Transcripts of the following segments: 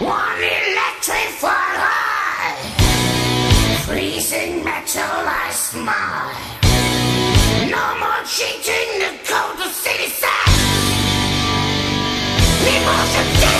One electrified high. Freezing metal, I smile. No more cheating the cold city side. Emotion disconnected.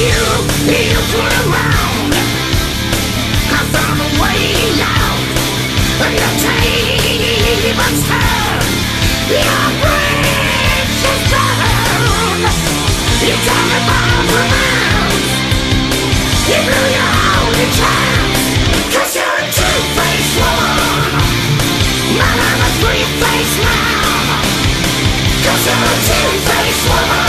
You you turn around, I found a way out. Your table turned, your bridge was burned. You talk about romance, you blew your only chance. 'Cause you're a two-faced woman I'm a three-faced you're a two-faced woman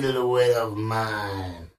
feel the weight of mine.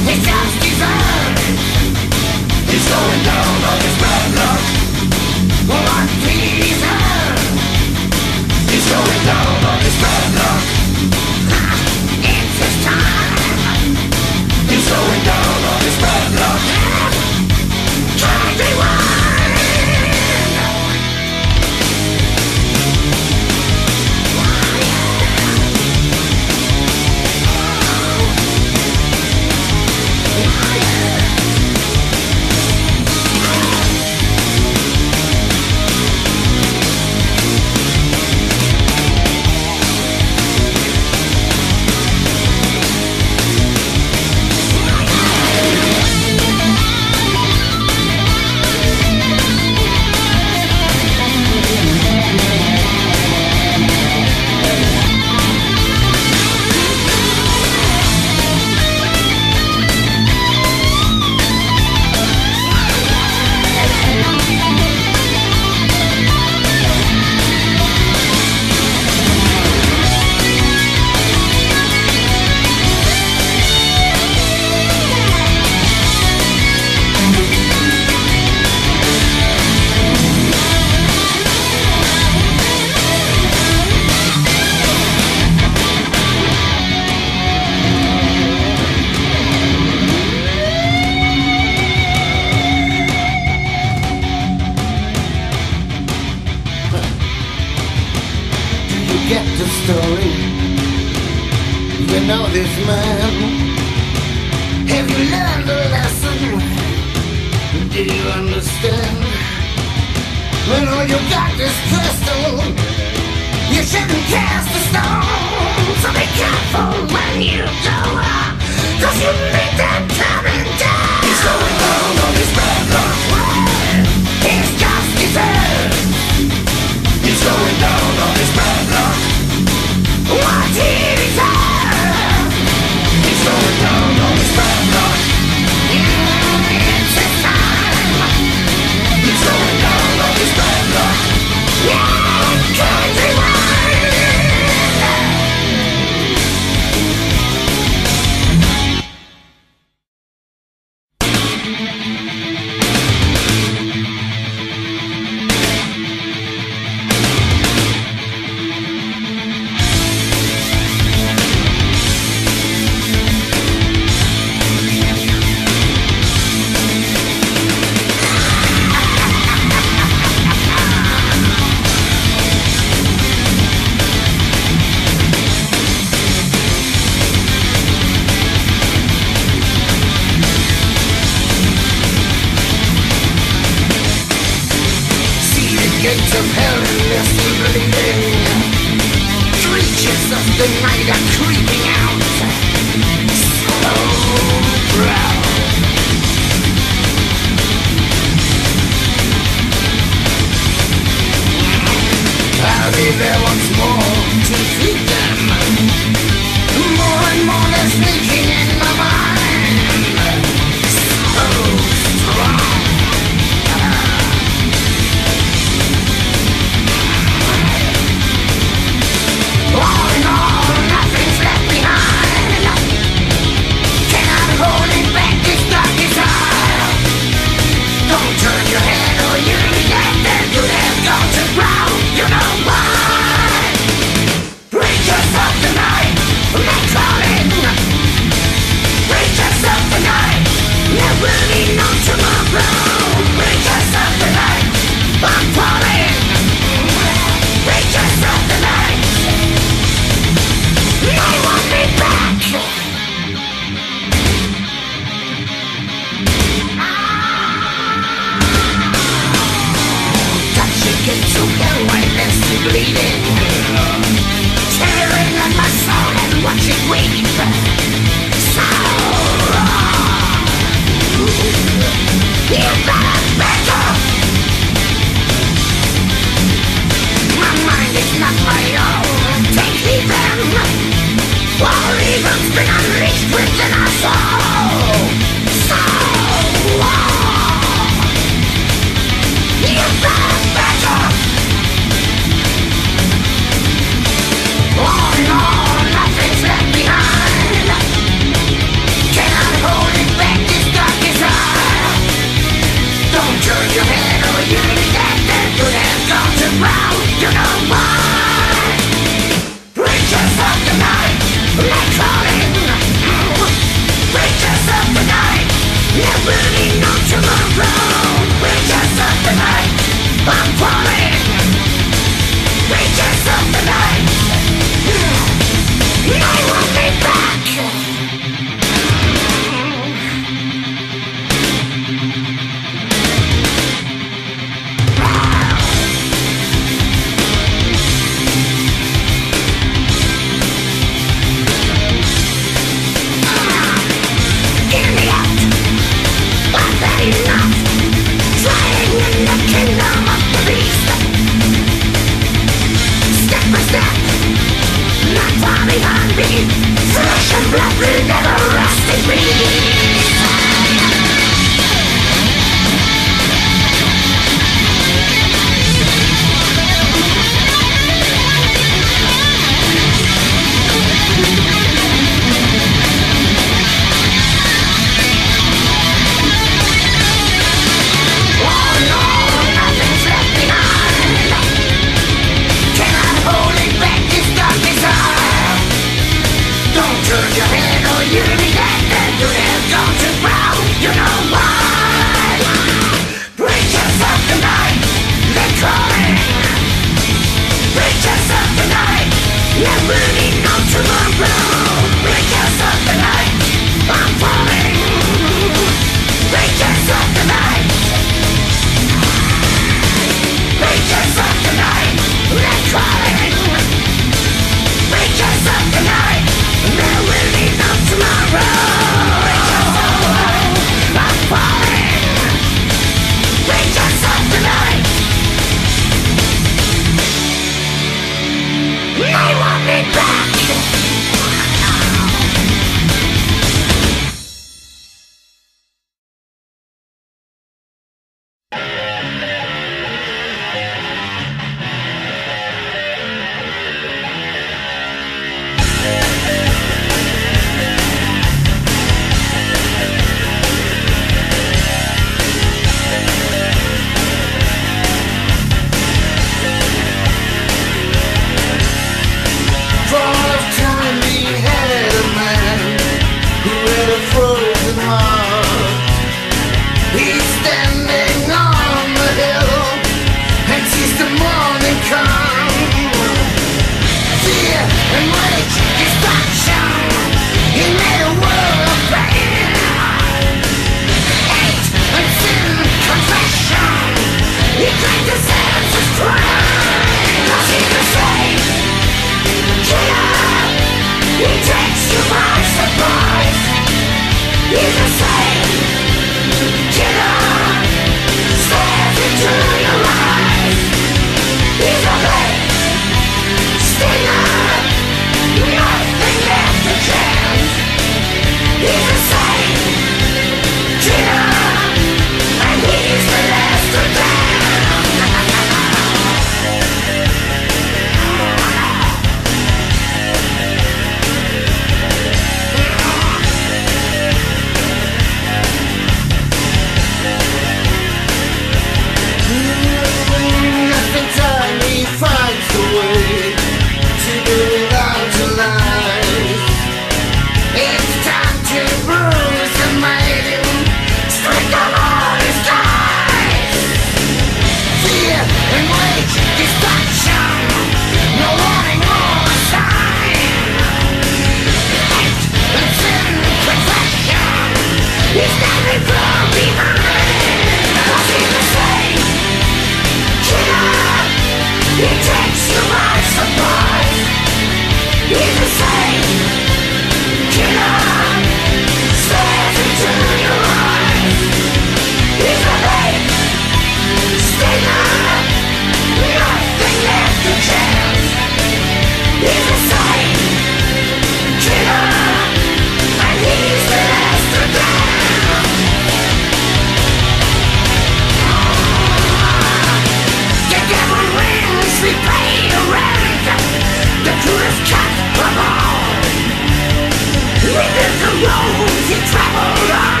Within the roads you travel on,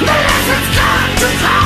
the lessons come to come.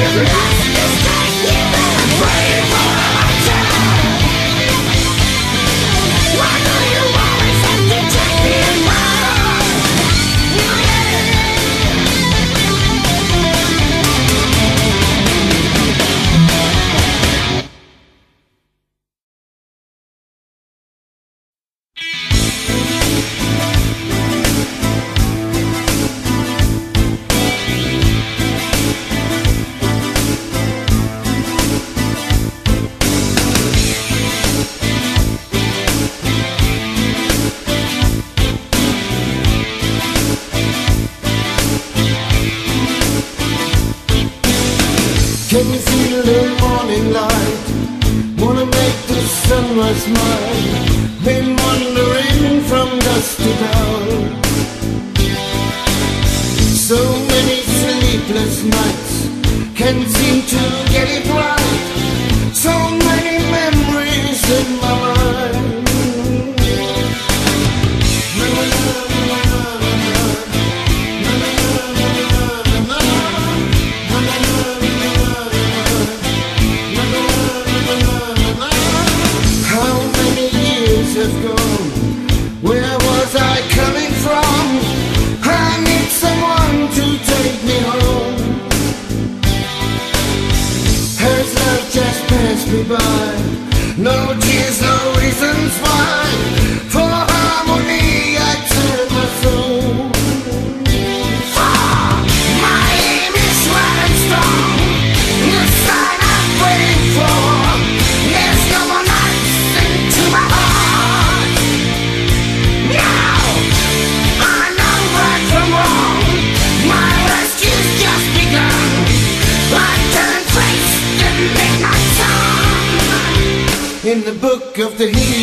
Give me, give me, give look of the heat.